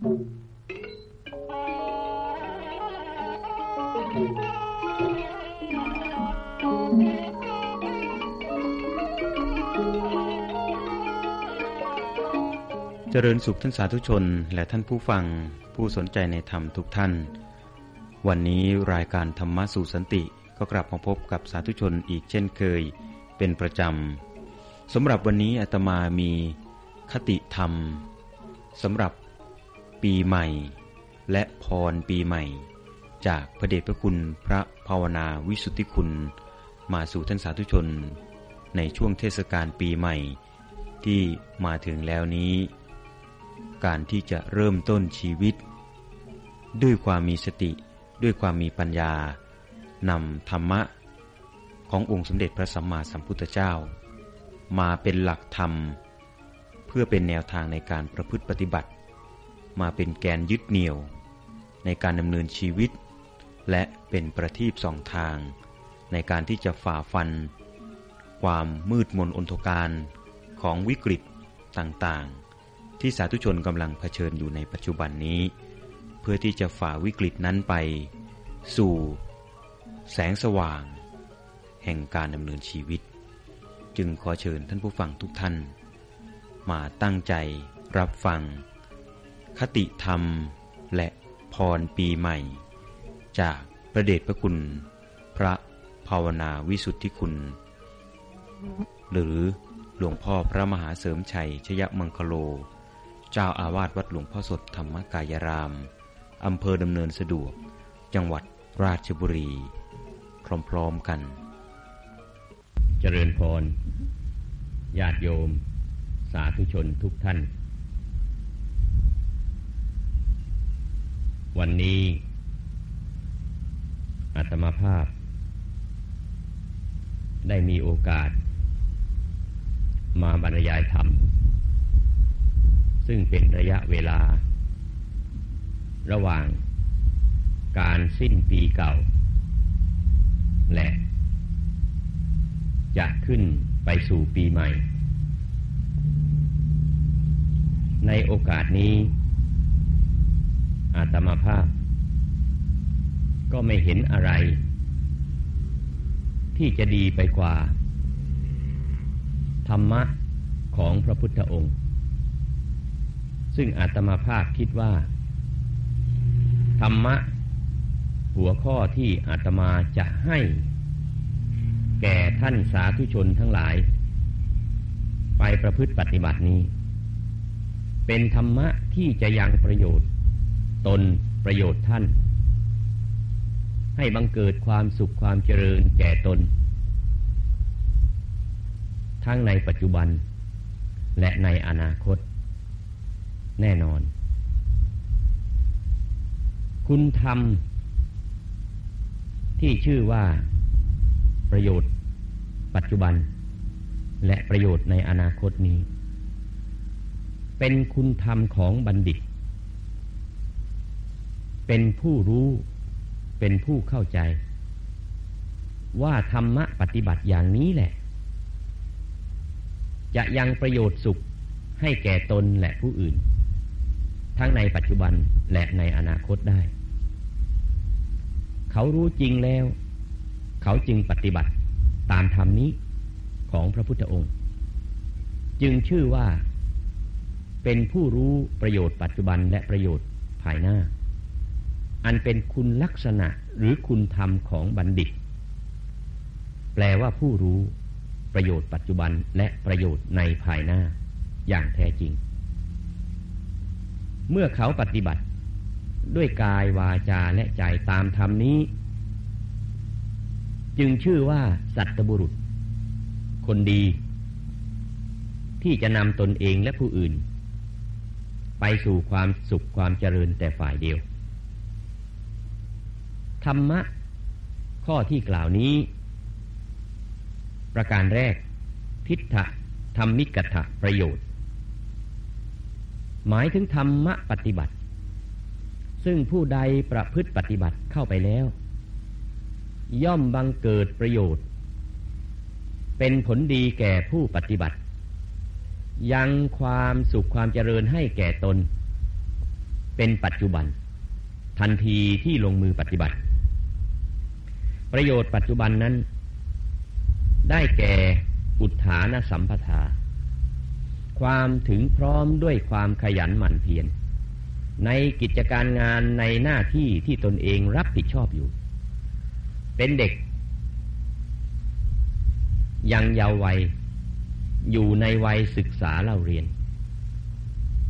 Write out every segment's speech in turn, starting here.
เจริญสุขท่านสาธุชนและท่านผู้ฟังผู้สนใจในธรรมทุกท่าน วันนี้รายการธรรมะสู่สันติก็กลับมาพบกับสาธุชนอีกเช่นเคย เป็นประจำสำหรับวันนี้อาตมามีคติธรรมสำหรับ ปีใหม่ และพรปีใหม่ จากพระเดชพระคุณพระภาวนาวิสุทธิคุณ มาสู่ท่านสาธุชน ในช่วงเทศกาลปีใหม่ ที่มาถึงแล้วนี้ การที่จะเริ่มต้นชีวิต ด้วยความมีสติด้วยความมีปัญญานำธรรมะ ขององค์สมเด็จพระสัมมาสัมพุทธเจ้า มาเป็นหลักธรรม เพื่อเป็นแนวทางในการประพฤติปฏิบัติ มาเป็นแกนยึดเหนี่ยว ในการดำเนินชีวิต และเป็นประทีปสองทาง ในการที่จะฝ่าฟัน ความมืดมนอนทการของวิกฤตต่างๆ ที่สาธุชนกำลังเผชิญอยู่ในปัจจุบันนี้ เพื่อที่จะฝ่าวิกฤตนั้นไป สู่ แสงสว่าง แห่งการดำเนินชีวิต จึงขอเชิญท่านผู้ฟังทุกท่าน มาตั้งใจรับฟัง คติธรรม และพรปีใหม่ จากพระเดชพระคุณ พระภาวนาวิสุทธิคุณ หรือหลวงพ่อพระมหาเสริมชัยชยมังคโล เจ้าอาวาสวัดหลวงพ่อสดธรรมกายราม อำเภอดำเนินสะดวก จังหวัดราชบุรี พร้อมๆกัน เจริญพร ญาติโยม สาธุชนทุกท่าน วันนี้อาตมาภาพ ได้มีโอกาส มาบรรยายธรรม ซึ่งเป็นระยะเวลา ระหว่างการสิ้นปีเก่า และ จะขึ้นไปสู่ปีใหม่ ในโอกาสนี้ อาตมาภาพ ก็ไม่เห็นอะไร ที่จะดีไปกว่า ธรรมะของพระพุทธองค์ ซึ่งอาตมาภาพคิดว่า ธรรมะ หัวข้อที่อาตมาจะให้ แก่ท่านสาธุชนทั้งหลาย ไปประพฤติปฏิบัตินี้ เป็นธรรมะที่จะยังประโยชน์ ตนประโยชน์ท่าน ให้บังเกิดความสุขความเจริญแก่ตน ทั้งในปัจจุบัน และในอนาคต แน่นอน คุณธรรม ที่ชื่อว่า ประโยชน์ ปัจจุบัน และประโยชน์ในอนาคตนี้ เป็นคุณธรรมของบัณฑิต เป็นผู้รู้ เป็นผู้เข้าใจ ว่าธรรมะปฏิบัติอย่างนี้แหละ จะยังประโยชน์สุขให้แก่ตนและผู้อื่น ทั้งในปัจจุบันและในอนาคตได้ เขารู้จริงแล้ว เขาจึงปฏิบัติตามธรรมนี้ของพระพุทธองค์ จึงชื่อว่าเป็นผู้รู้ประโยชน์ปัจจุบันและประโยชน์ภายหน้า อันเป็นคุณลักษณะหรือคุณธรรมของบัณฑิต แปลว่าผู้รู้ประโยชน์ปัจจุบันและประโยชน์ในภายหน้าอย่างแท้จริง เมื่อเขาปฏิบัติ ด้วยกายวาจาและใจตามธรรมนี้ จึงชื่อว่าสัตบุรุษ คนดี ที่จะนำตนเองและผู้อื่น ไปสู่ความสุขความเจริญแต่ฝ่ายเดียว ธรรมะ ข้อที่กล่าวนี้ ประการแรก ทิฏฐะธรรมิกถะประโยชน์ หมายถึงธรรมะปฏิบัติ ซึ่งผู้ใดประพฤติปฏิบัติเข้าไปแล้ว ย่อมบังเกิดประโยชน์ เป็นผลดีแก่ผู้ปฏิบัติ ยังความสุขความเจริญให้แก่ตนเเป็นปัจจุบันทันทีที่ลงมือปฏิบัติ ประโยชน์ปัจจุบันนั้น ได้แก่อุทานสัมปทา ความถึงพร้อมด้วยความขยันหมั่นเพียรในกิจการงานในหน้าที่ที่ตนเองรับผิดชอบอยู่ เป็นเด็ก ยังเยาว์วัย อยู่ในวัยศึกษาเล่าเรียน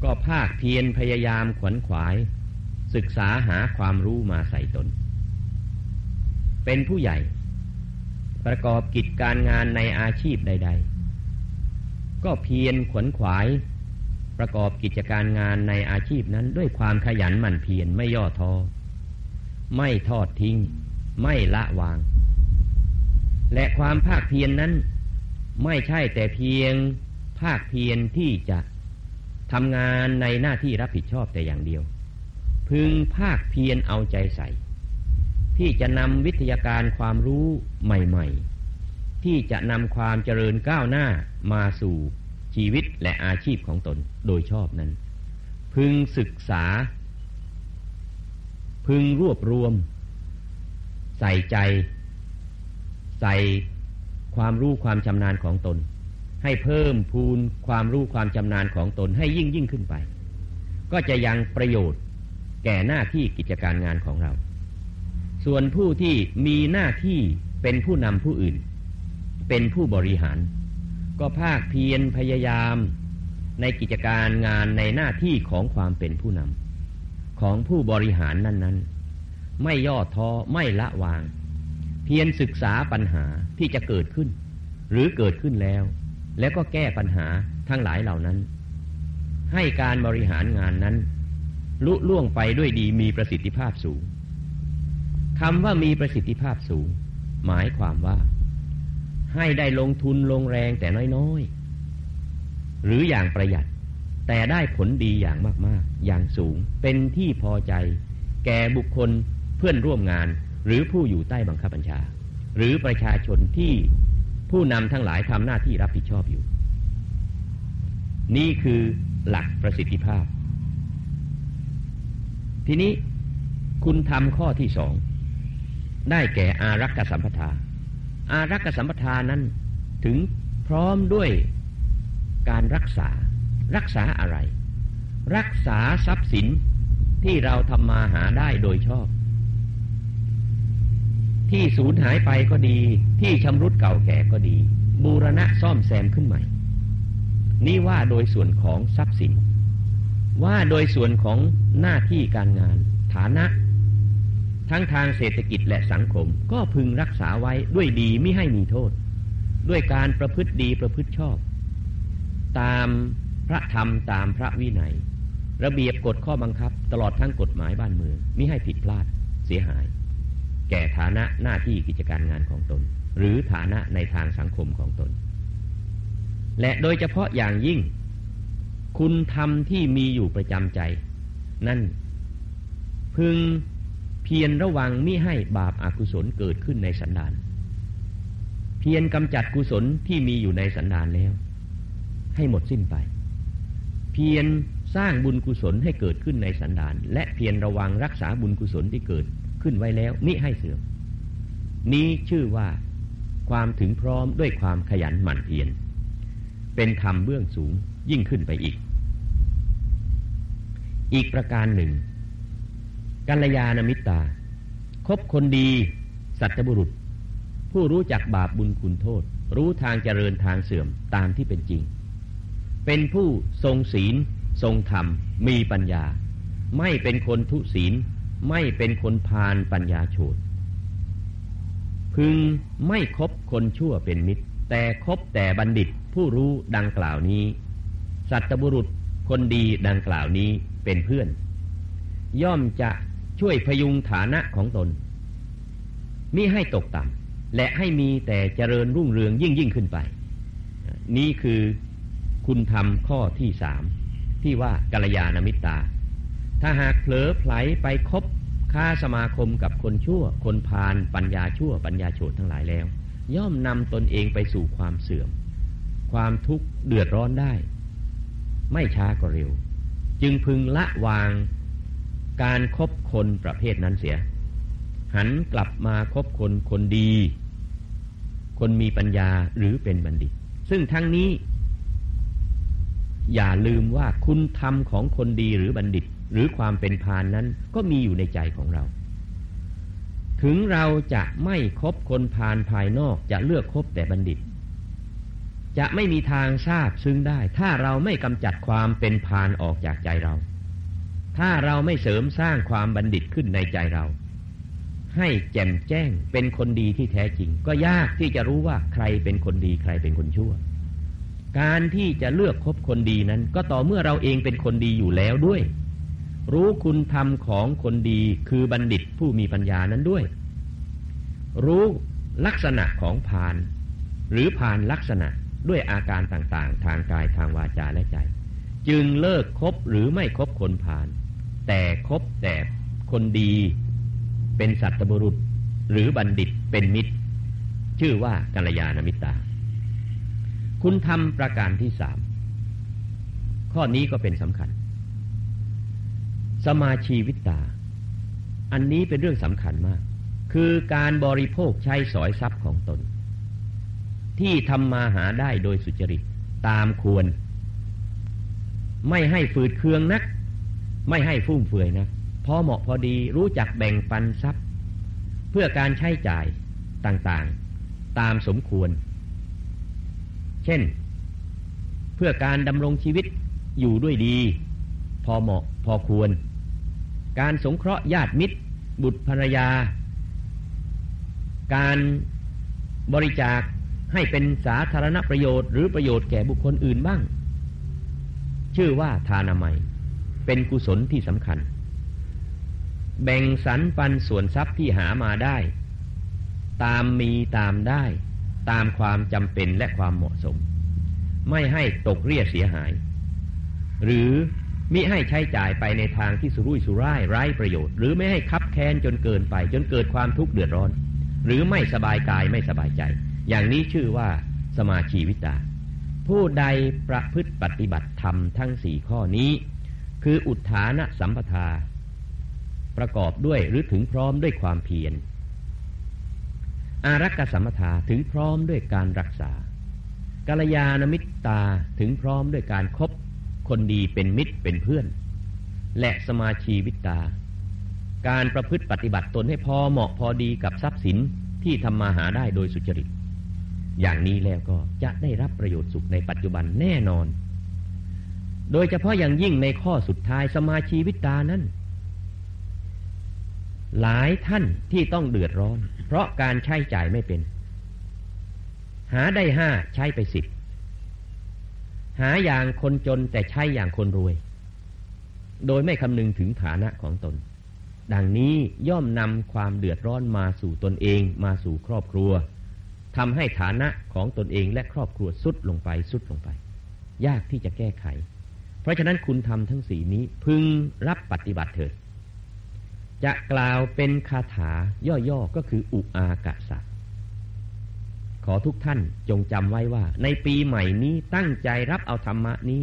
ก็ภาคเพียรพยายามขวนขวาย ศึกษาหาความรู้มาใส่ตน เป็นผู้ใหญ่ ประกอบกิจการงานในอาชีพใด ๆ ก็เพียรขวนขวาย ประกอบกิจการงานในอาชีพนั้นด้วยความขยันหมั่นเพียรไม่ย่อท้อไม่ทอดทิ้ง ไม่ละวาง และความภาคเพียรนนั้น ไม่ใช่แต่เพียงภาคเพียรที่จะทำงานในหน้าที่รับผิดชอบแต่อย่างเดียว พึงภาคเพียรเอาใจใส่ ที่จะนำวิทยาการความรู้ใหม่ๆ ที่จะนำความเจริญก้าวหน้ามาสู่ชีวิตและอาชีพของตนโดยชอบนั้น พึงศึกษา พึงรวบรวม ใส่ใจ ใส่ความรู้ความชำนาญของตน ให้เพิ่มพูนความรู้ความชำนาญของตนให้ยิ่งยิ่งขึ้นไป ก็จะยังประโยชน์แก่หน้าที่กิจการงานของเรา ส่วนผู้ที่มีหน้าที่เป็นผู้นำผู้อื่น เป็นผู้บริหาร ก็ภาคเพียรพยายามในกิจการงานในหน้าที่ของความเป็นผู้นำของผู้บริหารนั้น ๆ ไม่ย่อท้อไม่ละวาง เพียรศึกษาปัญหาที่จะเกิดขึ้น หรือเกิดขึ้นแล้ว แล้วก็แก้ปัญหาทั้งหลายเหล่านั้น ให้การบริหารงานนั้น ลุล่วงไปด้วยดีมีประสิทธิภาพสูง คำว่ามีประสิทธิภาพสูง หมายความว่า ให้ได้ลงทุนลงแรงแต่น้อยๆ หรืออย่างประหยัด แต่ได้ผลดีอย่างมากๆ อย่างสูง เป็นที่พอใจ แก่บุคคลเพื่อนร่วมงาน หรือผู้อยู่ใต้บังคับบัญชา หรือประชาชนที่ผู้นำทั้งหลายทำหน้าที่รับผิดชอบอยู่ นี่คือหลักประสิทธิภาพ ทีนี้คุณทำข้อที่สอง ได้แก่อารักษสัมปทา อารักษสัมปทานนั้นถึงพร้อมด้วยการรักษา รักษาอะไร รักษาทรัพย์สินที่เราทำมาหาได้โดยชอบ ที่สูญหายไปก็ดี ที่ชำรุดเก่าแก่ก็ดี บูรณะซ่อมแซมขึ้นใหม่ นี่ว่าโดยส่วนของทรัพย์สิน ว่าโดยส่วนของหน้าที่การงาน ฐานะ ทั้งทางเศรษฐกิจและสังคม ก็พึงรักษาไว้ด้วยดีไม่ให้มีโทษ ด้วยการประพฤติดีประพฤติชอบ ตามพระธรรมตามพระวินัย ระเบียบกฎข้อบังคับ ตลอดทั้งกฎหมายบ้านเมืองมิให้ผิดพลาดเสียหาย แก่ฐานะหน้าที่กิจการงานของตน หรือฐานะในทางสังคมของตน และโดยเฉพาะอย่างยิ่ง คุณธรรมที่มีอยู่ประจำใจ นั่นพึง พียรระวังมิให้บาปอากุศลเกิดขึ้นในสันดาน เพียรกำจัดกุศลที่มีอยู่ในสันดานแล้ว ให้หมดสิ้นไป เพียรสร้างบุญกุศลให้เกิดขึ้นในสันดาน และเพียรระวังรักษาบุญกุศลที่เกิดขึ้นไว้แล้วมิให้เสื่อม นี้ชื่อว่าความถึงพร้อมด้วยความขยันหมั่นเพียรเป็นธรรมเบื้องสูงยิ่งขึ้นไปอีก อีกประการหนึ่ง กัลยาณมิตา คบคนดี สัตบุรุษ ผู้รู้จักบาปบุญคุณโทษ รู้ทางเจริญทางเสื่อมตามที่เป็นจริง เป็นผู้ทรงศีล ทรงธรรม มีปัญญา ไม่เป็นคนทุศีล ไม่เป็นคนพาลปัญญาโฉดพึงไม่คบคนชั่วเป็นมิตร แต่คบแต่บัณฑิตผู้รู้ดังกล่าวนี้ สัตบุรุษคนดีดังกล่าวนี้เป็นเพื่อน ย่อมจะ ช่วยพยุงฐานะของตนมิให้ตกต่ำและให้มีแต่เจริญรุ่งเรืองยิ่งยิ่งขึ้นไป นี่คือคุณธรรมข้อที่สามที่ว่ากัลยาณมิตา ถ้าหากเผลอไผลไปคบค้าสมาคมกับคนชั่ว คนพาลปัญญาชั่ว ปัญญาโฉดทั้งหลายแล้ว ย่อมนำตนเองไปสู่ความเสื่อม ความทุกข์เดือดร้อนได้ ไม่ช้าก็เร็ว จึงพึงละวาง การครบคนประเภทนั้นเสีย หันกลับมาคบคนคนดี คนมีปัญญาหรือเป็นบัณฑิต ซึ่งทั้งนี้ อย่าลืมว่าคุณธรรมของคนดีหรือบัณฑิต หรือความเป็นพานนั้นก็มีอยู่ในใจของเรา ถึงเราจะไม่คบคนพานภายนอกจะเลือกคบแต่บัณฑิต จะไม่มีทางทราบซึ้งได้ ถ้าเราไม่กำจัดความเป็นพานออกจากใจเรา ถ้าเราไม่เสริมสร้างความบัณฑิตขึ้นในใจเรา ให้แจ่มแจ้งเป็นคนดีที่แท้จริง ก็ยากที่จะรู้ว่าใครเป็นคนดีใครเป็นคนชั่ว การที่จะเลือกคบคนดีนั้น ก็ต่อเมื่อเราเองเป็นคนดีอยู่แล้วด้วย รู้คุณธรรมของคนดีคือบัณฑิตผู้มีปัญญานั้นด้วย รู้ลักษณะของพาน หรือพานลักษณะด้วยอาการต่างๆ ทางกายทางวาจาและใจ จึงเลิกคบหรือไม่คบคนพาน แต่คบแต่คนดี เป็นสัตบุรุษ หรือบัณฑิตเป็นมิตร ชื่อว่ากัลยาณมิตราคุณทำประการที่สามข้อนี้ก็เป็นสำคัญ สมาชีวิตา อันนี้เป็นเรื่องสำคัญมาก คือการบริโภคใช้สอยทรัพย์ของตน ที่ทำมาหาได้โดยสุจริตตามควร ไม่ให้ฝืดเคืองนัก ไม่ให้ฟุ่มเฟือยนักพอเหมาะพอดีรู้จักแบ่งปันทรัพย์ เพื่อการใช้จ่ายต่างๆ ตามสมควร เช่น เพื่อการดำรงชีวิตอยู่ด้วยดี พอเหมาะพอควร การสงเคราะห์ญาติมิตร บุตรภรรยา การบริจาคให้เป็นสาธารณประโยชน์ หรือประโยชน์แก่บุคคลอื่นบ้าง ชื่อว่าทานามัย เป็นกุศลที่สำคัญ แบ่งสรรปันส่วนทรัพย์ที่หามาได้ ตามมีตามได้ ตามความจำเป็นและความเหมาะสม ไม่ให้ตกเรียเสียหาย หรือมิให้ใช้จ่ายไปในทางที่สุรุ่ยสุร่ายไร้ประโยชน์ หรือไม่ให้คับแค้นจนเกินไป จนเกิดความทุกข์เดือดร้อน หรือไม่สบายกายไม่สบายใจ อย่างนี้ชื่อว่าสมาชีวิตา ผู้ใดประพฤติปฏิบัติธรรมทั้งสี่ข้อนี้ คืออุทานะสัมปทา ประกอบด้วยหรือถึงพร้อมด้วยความเพียร อารักษสัมปทาถึงพร้อมด้วยการรักษากัลยาณมิตรตาถึงพร้อมด้วยการครบคนดีเป็นมิตรเป็นเพื่อน และสมาชีวิตา การประพฤติปฏิบัติตนให้พอเหมาะพอดีกับทรัพย์สินที่ทำมาหาได้โดยสุจริต อย่างนี้แล้วก็จะได้รับประโยชน์สุขในปัจจุบันแน่นอน โดยเฉพาะอย่างยิ่งในข้อสุดท้ายสมาชีวิตานั้น หลายท่านที่ต้องเดือดร้อน เพราะการใช้จ่ายไม่เป็น หาได้ห้าใช้ไปสิบหาอย่างคนจนแต่ใช้อย่างคนรวย โดยไม่คำนึงถึงฐานะของตน ดังนี้ย่อมนำความเดือดร้อนมาสู่ตนเองมาสู่ครอบครัว ทำให้ฐานะของตนเองและครอบครัวสุดลงไปสุดลงไป ยากที่จะแก้ไข เพราะฉะนั้นคุณทำทั้งสีนี้พึงรับปฏิบัติเถิด จะกล่าวเป็นคาถาย่อๆก็คืออุอากาศะขอทุกท่านจงจำไว้ว่า ในปีใหม่นี้ตั้งใจรับเอาธรรมะนี้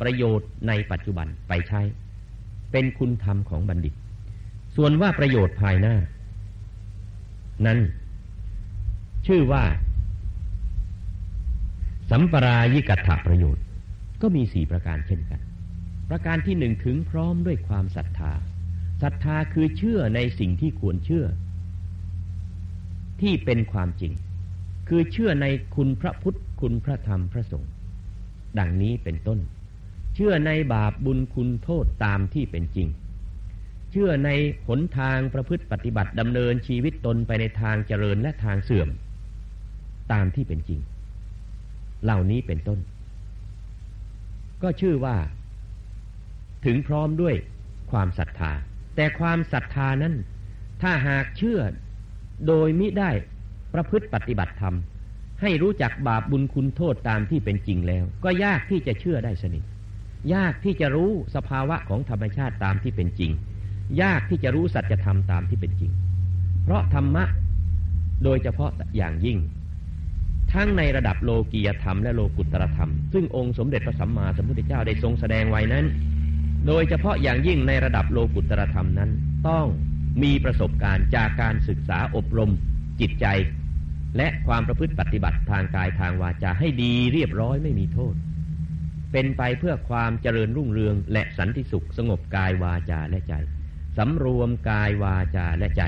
ประโยชน์ในปัจจุบันไปใช้ เป็นคุณธรรมของบัณฑิต ส่วนว่าประโยชน์ภายหน้า นั้น ชื่อว่า สัมปรายิกัตถประโยชน์ ก็มีสี่ประการเช่นกัน ประการที่หนึ่งถึงพร้อมด้วยความศรัทธาศรัทธาคือเชื่อในสิ่งที่ควรเชื่อ ที่เป็นความจริง คือเชื่อในคุณพระพุทธคุณพระธรรมพระสงฆ์ดังนี้เป็นต้น เชื่อในบาปบุญคุณโทษตามที่เป็นจริง เชื่อในหนทางประพฤติปฏิบัติดำเนินชีวิตตนไปในทางเจริญและทางเสื่อม ตามที่เป็นจริง เหล่านี้เป็นต้น ก็ชื่อว่า ถึงพร้อมด้วยความศรัทธา แต่ความศรัทธานั้น ถ้าหากเชื่อโดยมิได้ประพฤติปฏิบัติธรรม ให้รู้จักบาปบุญคุณโทษตามที่เป็นจริงแล้ว ก็ยากที่จะเชื่อได้สนิท ยากที่จะรู้สภาวะของธรรมชาติตามที่เป็นจริง ยากที่จะรู้สัจธรรมตามที่เป็นจริง เพราะธรรมะโดยเฉพาะอย่างยิ่ง ทั้งในระดับโลกียธรรมและโลกุตรธรรม ซึ่งองค์สมเด็จพระสัมมาสัมพุทธเจ้าได้ทรงแสดงไว้นั้น โดยเฉพาะอย่างยิ่งในระดับโลกุตรธรรมนั้น ต้องมีประสบการณ์จากการศึกษาอบรมจิตใจ และความประพฤติปฏิบัติทางกายทางวาจาให้ดีเรียบร้อยไม่มีโทษ เป็นไปเพื่อความเจริญรุ่งเรืองและสันติสุขสงบกายวาจาและใจสำรวมกายวาจาและใจ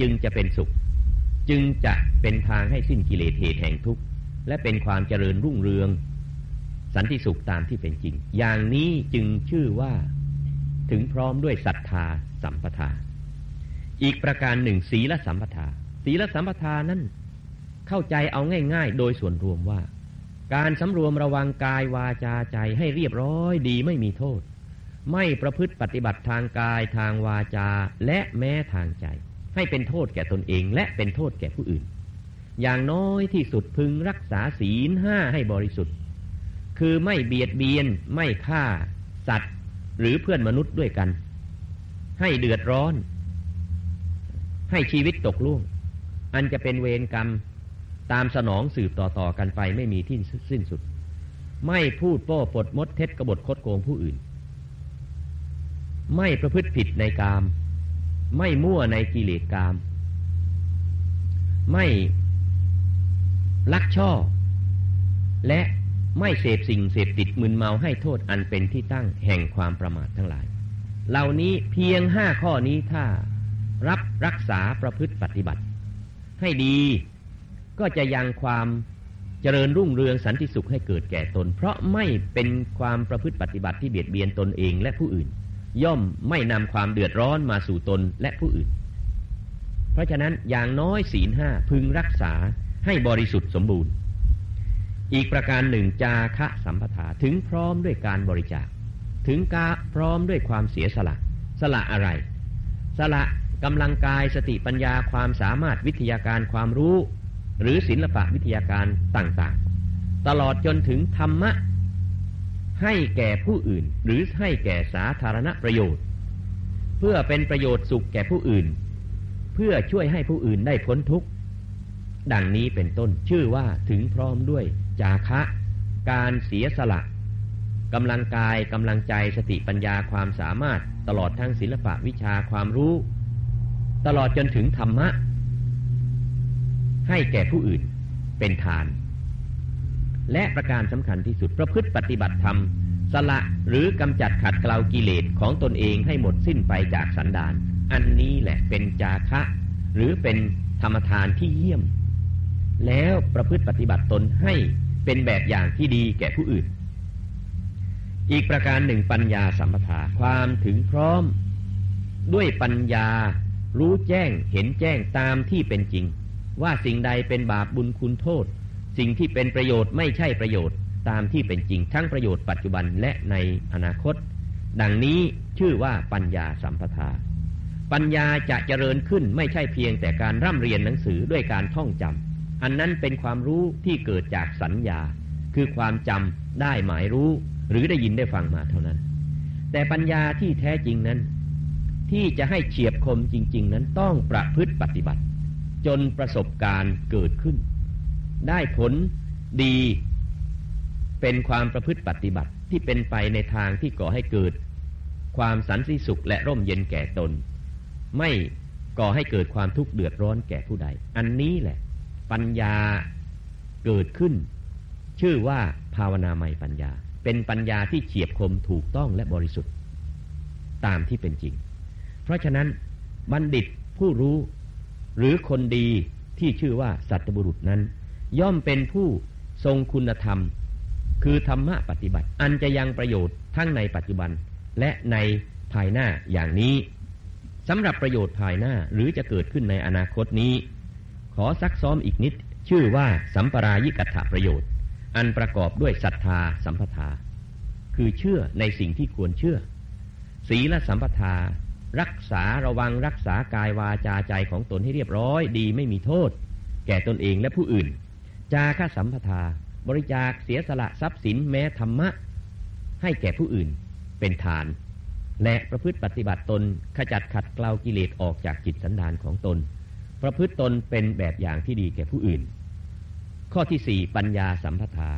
จึงจะเป็นสุข จึงจะเป็นทางให้สิ้นกิเลสเหตุแห่งทุกข์ และเป็นความเจริญรุ่งเรือง สันติสุขตามที่เป็นจริง อย่างนี้จึงชื่อว่าถึงพร้อมด้วยศรัทธาสัมปทา อีกประการหนึ่งศีลสัมปทา ศีลสัมปทานั้นเข้าใจเอาง่าย ๆ โดยส่วนรวมว่า การสำรวมระวังกายวาจาใจให้เรียบร้อยดีไม่มีโทษ ไม่ประพฤติปฏิบัติทางกายทางวาจาและแม้ทางใจ ให้เป็นโทษแก่ตนเองและเป็นโทษแก่ผู้อื่น อย่างน้อยที่สุดพึงรักษาศีลห้าให้บริสุทธิ์ คือไม่เบียดเบียน ไม่ฆ่า สัตว์ หรือเพื่อนมนุษย์ด้วยกัน ให้เดือดร้อน ให้ชีวิตตกล่วงอันจะเป็นเวรกรรมตามสนองสืบต่อๆกันไปไม่มีที่สิ้นสุด ไม่พูดโป้ปดมดเท็จกบฏคดโกงผู้อื่น ไม่ประพฤติผิดในกาม ไม่มั่วในกิเลสกาม ไม่ลักช่อ และไม่เสพสิ่งเสพติดมึนเมาให้โทษอันเป็นที่ตั้งแห่งความประมาททั้งหลาย เหล่านี้เพียงห้าข้อนี้ถ้ารับรักษาประพฤติปฏิบัติ ให้ดีก็จะยังความเจริญรุ่งเรืองสันติสุขให้เกิดแก่ตน เพราะไม่เป็นความประพฤติปฏิบัติที่เบียดเบียนตนเองและผู้อื่น ย่อมไม่นำความเดือดร้อนมาสู่ตนและผู้อื่น เพราะฉะนั้นอย่างน้อยศีลห้าพึงรักษาให้บริสุทธิ์สมบูรณ์ อีกประการหนึ่งจาคะสัมปทาถึงพร้อมด้วยการบริจาค ถึงกาพร้อมด้วยความเสียสละ สละอะไร สละกำลังกายสติปัญญาความสามารถวิทยาการความรู้ หรือศิลปะวิทยาการต่างๆ ตลอดจนถึงธรรมะ ให้แก่ผู้อื่น หรือให้แก่สาธารณประโยชน์ เพื่อเป็นประโยชน์สุขแก่ผู้อื่น เพื่อช่วยให้ผู้อื่นได้พ้นทุกข์ดังนี้เป็นต้นชื่อว่าถึงพร้อมด้วย จาคะ การเสียสละกำลังกายกำลังใจสติปัญญาความสามารถตลอดทั้งศิลปะวิชาความรู้ ตลอดจนถึงธรรมะ ให้แก่ผู้อื่นเป็นทาน และประการสำคัญที่สุดประพฤติปฏิบัติธรรม สละหรือกำจัดขัดเกลากิเลสของตนเองให้หมดสิ้นไปจากสันดาน อันนี้แหละเป็นจาคะ หรือเป็นธรรมทานที่เยี่ยม แล้วประพฤติปฏิบัติตนให้เป็นแบบอย่างที่ดีแก่ผู้อื่น อีกประการหนึ่งปัญญาสัมปทาความถึงพร้อม ด้วยปัญญารู้แจ้งเห็นแจ้งตามที่เป็นจริง ว่าสิ่งใดเป็นบาปบุญคุณโทษ สิ่งที่เป็นประโยชน์ไม่ใช่ประโยชน์ตามที่เป็นจริงทั้งประโยชน์ปัจจุบันและในอนาคต ดังนี้ชื่อว่าปัญญาสัมปทา ปัญญาจะเจริญขึ้นไม่ใช่เพียงแต่การร่ำเรียนหนังสือด้วยการท่องจำอันนั้นเป็นความรู้ที่เกิดจากสัญญา คือความจำได้หมายรู้ หรือได้ยินได้ฟังมาเท่านั้น แต่ปัญญาที่แท้จริงนั้น ที่จะให้เฉียบคมจริง ๆ นั้นต้องประพฤติปฏิบัติ จนประสบการณ์เกิดขึ้น ได้ผลดีเป็นความประพฤติปฏิบัติที่เป็นไปในทางที่ก่อให้เกิด ความสันติสุขและร่มเย็นแก่ตน ไม่ก่อให้เกิดความทุกข์เดือดร้อนแก่ผู้ใด อันนี้แหละ ปัญญาเกิดขึ้น ชื่อว่าภาวนาใหม่ปัญญา เป็นปัญญาที่เฉียบคมถูกต้องและบริสุทธิ์ ตามที่เป็นจริง เพราะฉะนั้นบัณฑิตผู้รู้หรือคนดีที่ชื่อว่าสัตบุรุษนั้น ย่อมเป็นผู้ทรงคุณธรรม คือธรรมะปฏิบัติ อันจะยังประโยชน์ทั้งในปัจจุบันและในภายหน้าอย่างนี้สำหรับประโยชน์ภายหน้าหรือจะเกิดขึ้นในอนาคตนี้ ขอซักซ้อมอีกนิด ชื่อว่าสัมปรายิกัตถประโยชน์ อันประกอบด้วยศรัทธาสัมปทา คือเชื่อในสิ่งที่ควรเชื่อ ศีลสัมปทา รักษาระวังรักษากายวาจาใจของตนให้เรียบร้อยดีไม่มีโทษ แก่ตนเองและผู้อื่น จาค่าสัมปทา บริจาคเสียสละทรัพย์สินแม้ธรรมะ ให้แก่ผู้อื่นเป็นทาน และประพฤติปฏิบัติตนขจัดขัดเกลากิเลสออกจากจิตสันดานของตน ประพฤติตนเป็นแบบอย่างที่ดีแก่ผู้อื่น ข้อที่สี่ปัญญาสัมปทา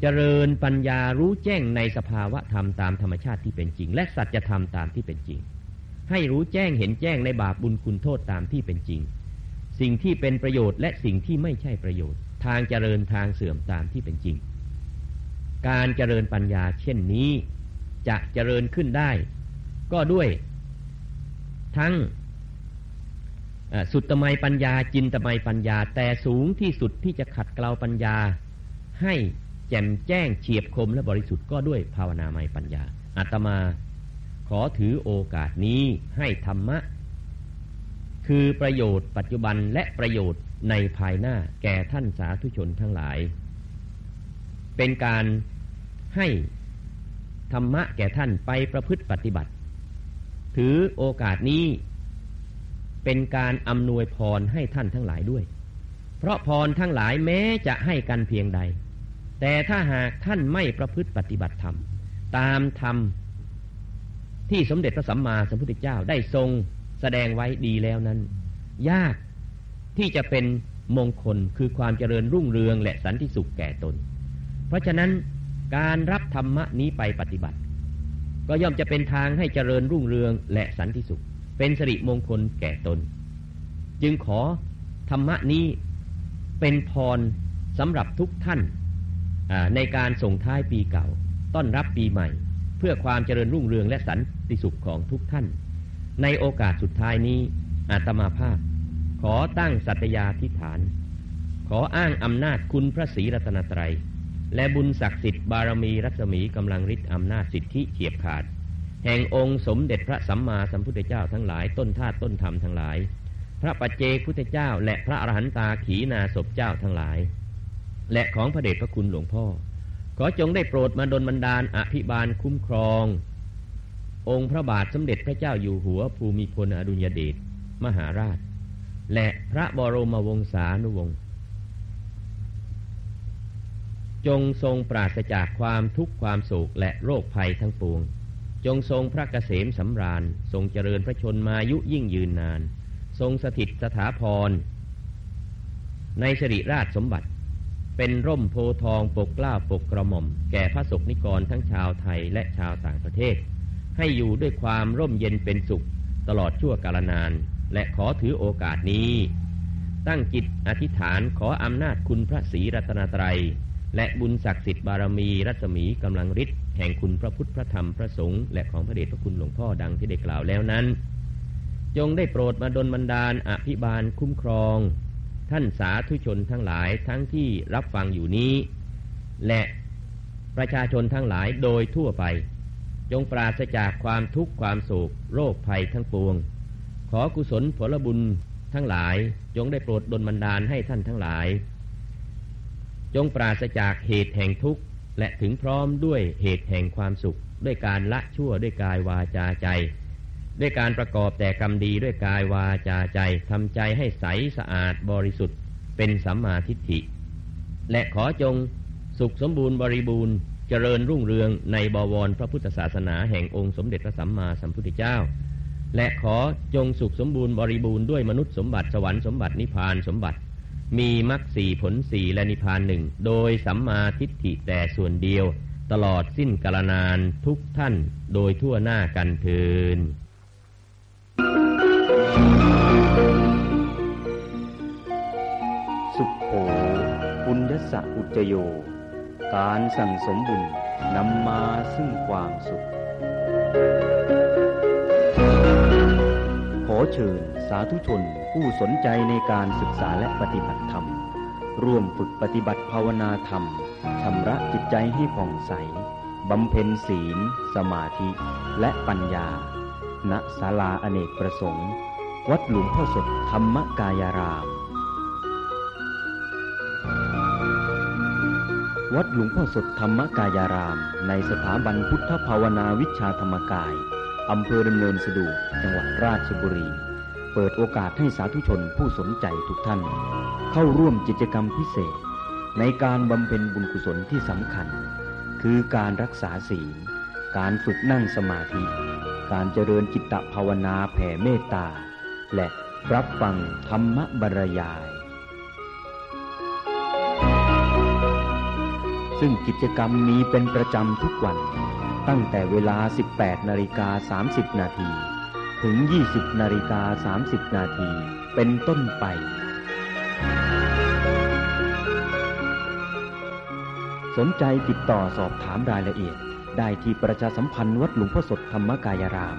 เจริญปัญญารู้แจ้งในสภาวะธรรมตามธรรมชาติที่เป็นจริง และสัจธรรมตามที่เป็นจริง ให้รู้แจ้งเห็นแจ้งในบาปบุญคุณโทษตามที่เป็นจริง สิ่งที่เป็นประโยชน์และสิ่งที่ไม่ใช่ประโยชน์ ทางเจริญทางเสื่อมตามที่เป็นจริง การเจริญปัญญาเช่นนี้ จะเจริญขึ้นได้ ก็ด้วย ทั้งสุดตมัยปัญญาจินตมัยปัญญา แต่สูงที่สุดที่จะขัดเกลาปัญญา ให้แจ่มแจ้งเฉียบคมและบริสุทธิ์ก็ด้วยภาวนาไมปัญญาอาตมาขอถือโอกาสนี้ให้ธรรมะ คือประโยชน์ปัจจุบันและประโยชน์ในภายหน้าแก่ท่านสาธุชนทั้งหลาย เป็นการให้ธรรมะแก่ท่านไปประพฤติปฏิบัติ ถือโอกาสนี้เป็นการอำนวยพรให้ท่านทั้งหลายด้วย เพราะพรทั้งหลายแม้จะให้กันเพียงใด แต่ถ้าหากท่านไม่ประพฤติปฏิบัติธรรม ตามธรรมที่สมเด็จพระสัมมาสัมพุทธเจ้าได้ทรง แสดงไว้ดีแล้วนั้น ยากที่จะเป็นมงคลคือความเจริญรุ่งเรืองและสันติสุขแก่ตน เพราะฉะนั้นการรับธรรมะนี้ไปปฏิบัติ ก็ย่อมจะเป็นทางให้เจริญรุ่งเรืองและสันติสุข เป็นสิริมงคลแก่ตน จึงขอธรรมะนี้เป็นพรสำหรับทุกท่านในการส่งท้ายปีเก่า ต้อนรับปีใหม่ เพื่อความเจริญรุ่งเรืองและสันติสุขของทุกท่าน ในโอกาสสุดท้ายนี้อาตมาภาพ ขอตั้งสัตยาธิฐาน ขออ้างอำนาจคุณพระศรีรัตนตรัย และบุญศักดิ์สิทธิ์บารมีรัศมีกำลังฤทธิ์อำนาจสิทธิเฉียบขาด แห่งองค์สมเด็จพระสัมมาสัมพุทธเจ้าทั้งหลายต้นธาตุต้นธรรมทั้งหลาย พระปัจเจกพุทธเจ้า และพระอรหันตาขีนาศพเจ้าทั้งหลาย และของพระเดชพระคุณหลวงพ่อ ขอจงได้โปรดมาดลบันดาลอภิบาลคุ้มครอง องค์พระบาทสมเด็จพระเจ้าอยู่หัวภูมิพลอดุลยเดชมหาราช และพระบรมวงศานุวงศ์จงทรงปราศจากความทุกข์ความโศกและโรคภัยทั้งปวง จงทรงพระเกษมสำราญ ทรงเจริญพระชนมายุยิ่งยืนนาน ทรงสถิตสถาพร ในสิริราชสมบัติ เป็นร่มโพทองปกกล้าปกกระหม่อม แก่พระสกนิกรทั้งชาวไทยและชาวต่างประเทศ ให้อยู่ด้วยความร่มเย็นเป็นสุข ตลอดชั่วกาลนาน และขอถือโอกาสนี้ ตั้งจิตอธิษฐานขออำนาจคุณพระศรีรัตนตรัย และบุญศักดิ์สิทธิ์บารมีรัศมีกำลังฤทธิ์แห่งคุณพระพุทธพระธรรมพระสงฆ์และของพระเดชพระคุณหลวงพ่อดังที่ได้กล่าวแล้วนั้น จงได้โปรดมาดลบันดาลอภิบาลคุ้มครอง ท่านสาธุชนทั้งหลายทั้งที่รับฟังอยู่นี้ และประชาชนทั้งหลายโดยทั่วไป จงปราศจากความทุกข์ความโศกโรคภัยทั้งปวง ขอกุศลผลบุญทั้งหลาย จงได้โปรดดลบันดาลให้ท่านทั้งหลาย จงปราศจากเหตุแห่งทุกข์ และถึงพร้อมด้วยเหตุแห่งความสุข ด้วยการละชั่วด้วยกายวาจาใจ ด้วยการประกอบแต่กรรมดีด้วยกายวาจาใจทำใจให้ใสสะอาดบริสุทธิ์ เป็นสัมมาทิฏฐิ และขอจงสุขสมบูรณ์บริบูรณ์ เจริญรุ่งเรืองในบวรพระพุทธศาสนาแห่งองค์สมเด็จพระสัมมาสัมพุทธเจ้า และขอจงสุขสมบูรณ์บริบูรณ์ด้วยมนุษย์สมบัติสวรรค์สมบัตินิพพานสมบัติ มีมรรคสี่ผลสี่และนิพพานหนึ่งโดยสัมมาทิฏฐิแต่ส่วนเดียว ตลอดสิ้นกาลนานทุกท่านโดยทั่วหน้ากันเทินสุขโขปุญญสะอุจโย การสั่งสมบุญนำมาซึ่งความสุข ขอเชิญสาธุชนผู้สนใจในการศึกษาและปฏิบัติธรรม ร่วมฝึกปฏิบัติภาวนาธรรมชำระจิตใจให้ผ่องใสบำเพ็ญศีล สมาธิ และปัญญา ณศาลาอเนกประสงค์ วัดหลวงพ่อสดธรรมกายาราม วัดหลวงพ่อสดธรรมกายาราม ในสถาบันพุทธภาวนาวิชาธรรมกาย อำเภอดำเนินสะดวกจังหวัดราชบุรี เปิดโอกาสให้สาธุชนผู้สนใจทุกท่าน เข้าร่วมกิจกรรมพิเศษ ในการบำเพ็ญบุญกุศลที่สำคัญ คือการรักษาศีล การฝึกนั่งสมาธิ การเจริญจิตตภาวนาแผ่เมตตา และรับฟังธรรมบรรยาย ซึ่งกิจกรรมมีเป็นประจำทุกวัน ตั้งแต่เวลา 18นาฬิกา30 นาที ถึง 20นาฬิกา30 นาที เป็นต้นไป สนใจติดต่อสอบถามรายละเอียด ได้ที่ประชาสัมพันธ์วัดหลวงพ่อสดธรรมกายราม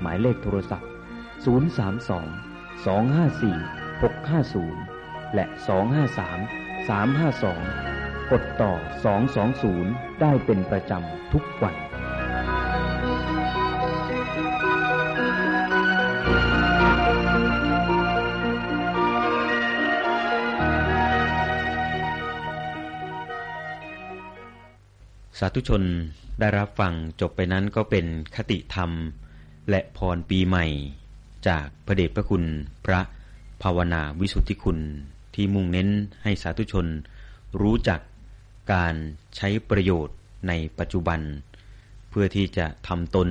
หมายเลขโทรศัพท์ 032 254 650 และ 253 352 กดต่อ 220 ได้เป็นประจำทุกวันสาธุชนได้รับฟังจบไปนั้นก็เป็นคติธรรม และพรปีใหม่ จากพระเดชพระคุณพระภาวนาวิสุทธิคุณที่มุ่งเน้นให้สาธุชนรู้จัก การใช้ประโยชน์ในปัจจุบัน เพื่อที่จะทำตน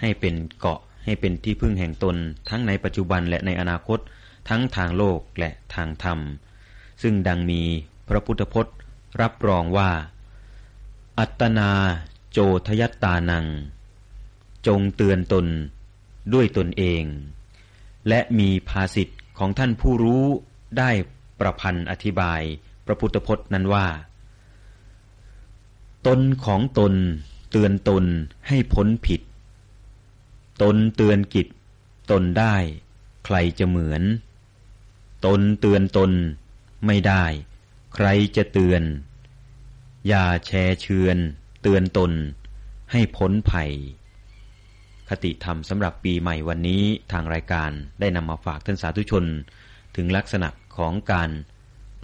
ให้เป็นเกาะให้เป็นที่พึ่งแห่งตน ทั้งในปัจจุบันและในอนาคต ทั้งทางโลกและทางธรรม ซึ่งดังมีพระพุทธพจน์รับรองว่า อัตนาโจทยตตานัง จงเตือนตนด้วยตนเอง และมีภาสิทธิ์ของท่านผู้รู้ได้ประพันธ์อธิบาย พระพุทธพจน์นั้นว่า ตนของตน เตือนตนให้พ้นผิด ตนเตือนกิจ ตนได้ ใครจะเหมือน ตนเตือนตน ไม่ได้ ใครจะเตือน อย่าแชร์เชือน เตือนตน ให้พ้นภัย คติธรรมสำหรับปีใหม่วันนี้ทางรายการได้นำมาฝากท่านสาธุชน ถึงลักษณะของการ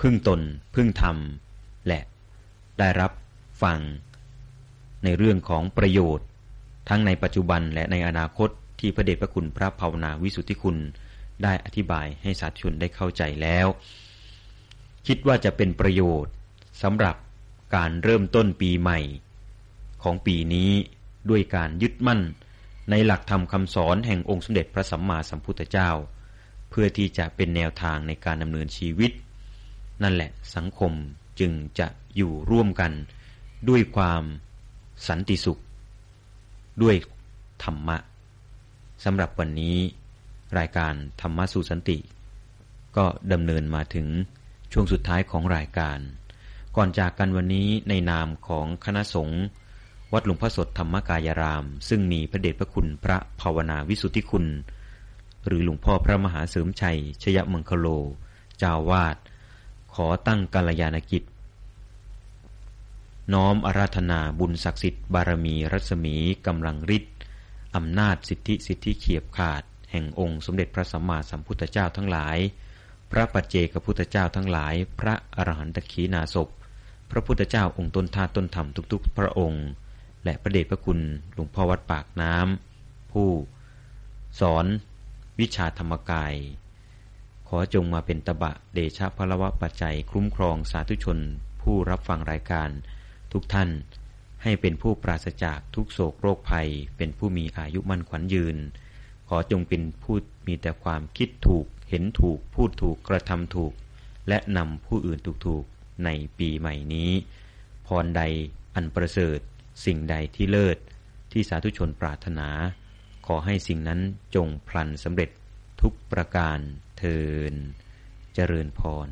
พึ่งตน พึ่งธรรม และได้รับ ฟัง ในเรื่องของประโยชน์ ทั้งในปัจจุบันและในอนาคตที่พระเดชพระคุณพระภาวนาวิสุทธิคุณได้อธิบายให้สาธุชนได้เข้าใจแล้ว คิดว่าจะเป็นประโยชน์สำหรับการเริ่มต้นปีใหม่ ของปีนี้ด้วยการยึดมั่น ในหลักธรรมคำสอนแห่งองค์สมเด็จพระสัมมาสัมพุทธเจ้า เพื่อที่จะเป็นแนวทางในการดำเนินชีวิต นั่นแหละสังคมจึงจะอยู่ร่วมกัน ด้วยความสันติสุข ด้วยธรรมะสำหรับวันนี้รายการธรรมะสู่สันติ ก็ดำเนินมาถึงช่วงสุดท้ายของรายการ ก่อนจากกันวันนี้ในนามของคณะสงฆ์วัดหลวงพ่อสดธรรมกายราม ซึ่งมีพระเดชพระคุณพระภาวนาวิสุทธิคุณ หรือหลวงพ่อพระมหาเสริมชัย ชยมังคโล เจ้าวาด ขอตั้งกัลยาณกิจ น้อมอาราธนาบุญศักดิ์สิทธิ์บารมีรัศมีกำลังฤทธิ์อำนาจสิทธิสิทธิเขียบขาด แห่งองค์สมเด็จพระสัมมาสัมพุทธเจ้าทั้งหลาย พระปัจเจกพุทธเจ้าทั้งหลาย พระอรหันตขีนาศพพระพุทธเจ้าองค์ต้นท่าต้นธรรมทุกๆ พระองค์ และพระเดชพระคุณหลวงพ่อวัดปากน้ำผู้ สอนวิชาธรรมกาย ขอจงมาเป็นตบะเดชะพลวะปัจจัยคุ้มครองสาธุชน ผู้รับฟังรายการ ทุกท่านให้เป็นผู้ปราศจากทุกโศกโรคภัย เป็นผู้มีอายุมั่นขวัญยืน ขอจงเป็นผู้มีแต่ความคิดถูก เห็นถูก พูดถูก กระทำถูก และนำผู้อื่นถูกๆในปีใหม่นี้ พรใดอันประเสริฐ สิ่งใดที่เลิศ ที่สาธุชนปรารถนา ขอให้สิ่งนั้นจงพลันสำเร็จทุกประการเทินเจริญพร